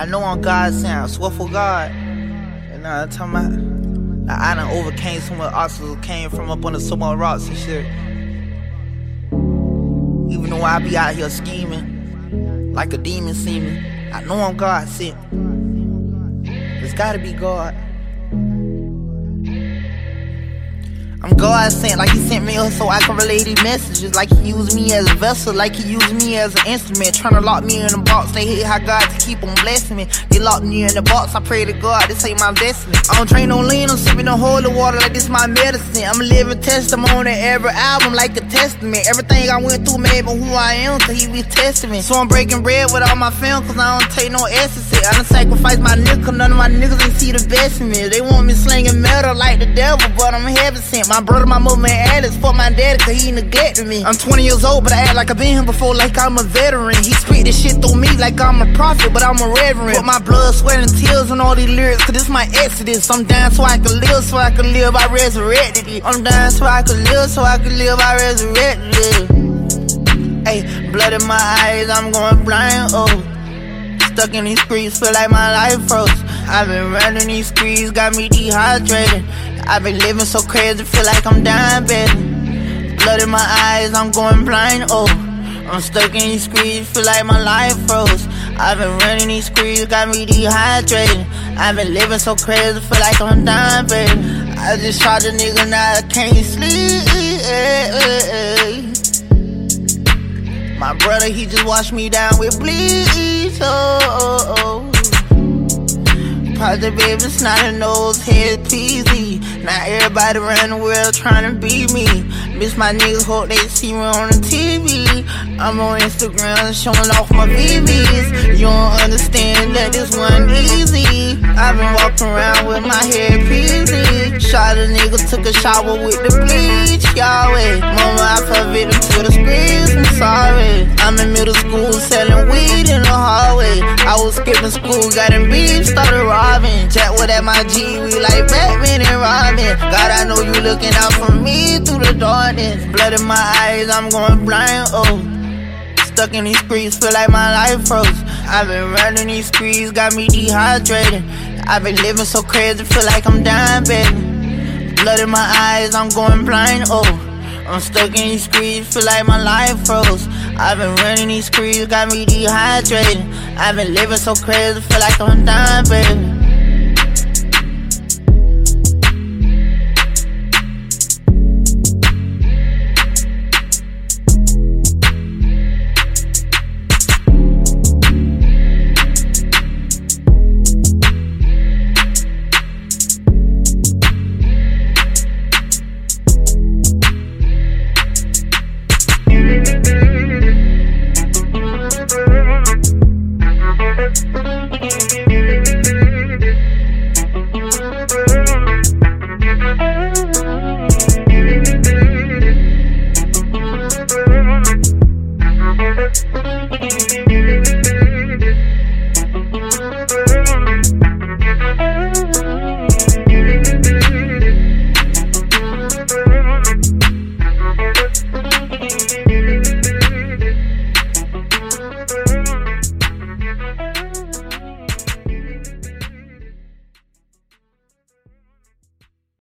I know I'm God sent. I swear for God. And I'm talking about? Like, I done overcame so much obstacles, came from up under so much rocks and shit. Though I be out here scheming, like a demon seeming, I know I'm God sent. It's gotta be God. I'm God sent, like He sent me so I can relay these messages. Like He used me as a vessel, like He used me as an instrument. Trying to lock me in a box, they hate how God to keep on blessing me. They locked me in a box, I pray to God, this ain't my destiny. I don't train no lean, I'm sipping on holy water like this my medicine. I'm living testimony, every album like a testament. Everything I went through made me who I am, so He be testing me. So I'm breaking bread with all my fam, cause I don't take no essence. I done sacrificed my nigga, none of my niggas ain't see the best in me. They want me slinging like the devil, but I'm heaven sent. My brother, my mother, and Alice for my daddy, cause he neglected me. I'm 20 years old, but I act like I've been here before, like I'm a veteran. He spit this shit through me like I'm a prophet, but I'm a reverend. Put my blood, sweat, and tears on all these lyrics, cause this my exodus. I'm dying so I can live, so I can live, I resurrected it. I'm dying so I can live, so I can live, I resurrected it. Blood in my eyes, I'm going blind, oh. Stuck in these streets, feel like my life froze. I've been running these streets, got me dehydrated. I've been living so crazy, feel like I'm dying, baby. Blood in my eyes, I'm going blind, oh. I'm stuck in these streets, feel like my life froze. I've been running these streets, got me dehydrated. I've been living so crazy, feel like I'm dying, baby. I just shot a nigga, now I can't sleep. My brother, he just washed me down with bleach. Oh. Project baby, snot nose, head peasy. Now everybody around the world trying to beat me. Miss my niggas, hope they see me on the TV. I'm on Instagram showing off my BBs. You don't understand that this one easy. I've been walking around with my head peasy. Shot a nigga, took a shower with the bleach. Yahweh, I was skipping school, got in beef, started robbing. Chat with at my G, we like Batman and Robin. God, I know you looking out for me through the darkness. Blood in my eyes, I'm going blind, oh. Stuck in these streets, feel like my life froze. I've been running these streets, got me dehydrated. I've been living so crazy, feel like I'm dying, baby. Blood in my eyes, I'm going blind, oh. I'm stuck in these streets, feel like my life froze. I've been running these streets, got me dehydrated. I've been living so crazy, feel like I'm dying, baby.